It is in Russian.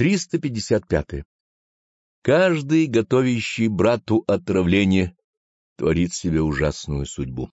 355. Каждый, готовящий брату отравление, творит себе ужасную судьбу.